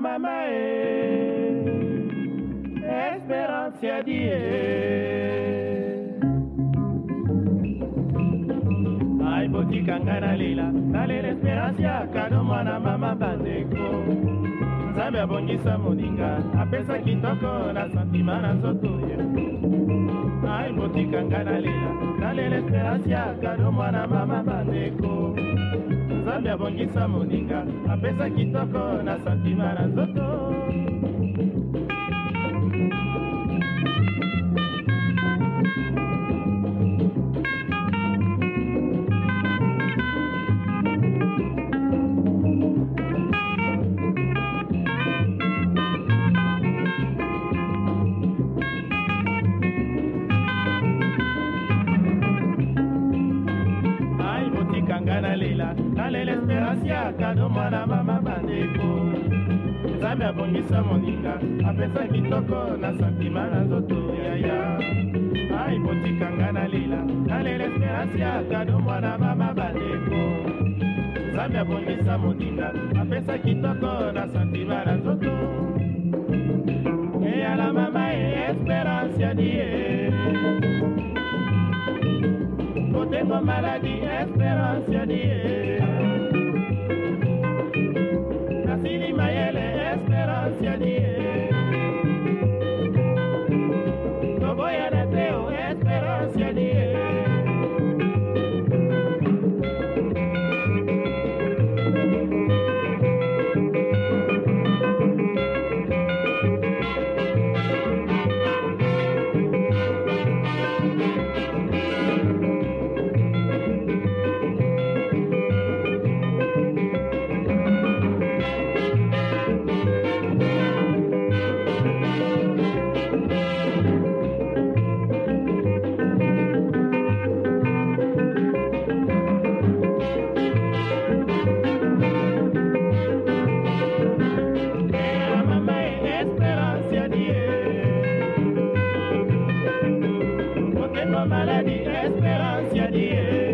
mama e esperanza di e ai botikanga na lela nalela esperansi akano mwana mama bandeko nzambe abongisa moninga apesa kitoko na santima na nzoto ye ai botikanga na lela nalela esperansi akano mwana mama bandeko nzambe abongisa moninga apesa kitoko na santima na nzoto esika nalela nalela esperansi ya kadoma na mama bandeko nzambe abongisa moninga apesa kitoko na santima na nzoto yaya ai botikanga nalela nalela esperansi ya kadoma na mama bandeko nzambe abongisa moninga apesa kitoko na santima na nzoto eyala mama e esperansi ya die congo maladi espérance ya die maladie espérance ya die